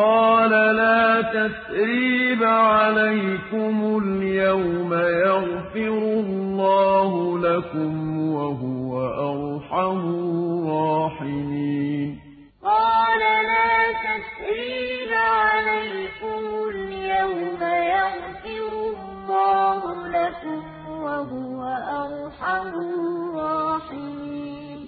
قال لا تثريب عليكم اليوم يغفر الله لكم وهو أرحم الراحمين قال لا تثريب عليكم اليوم يغفر الله لكم وهو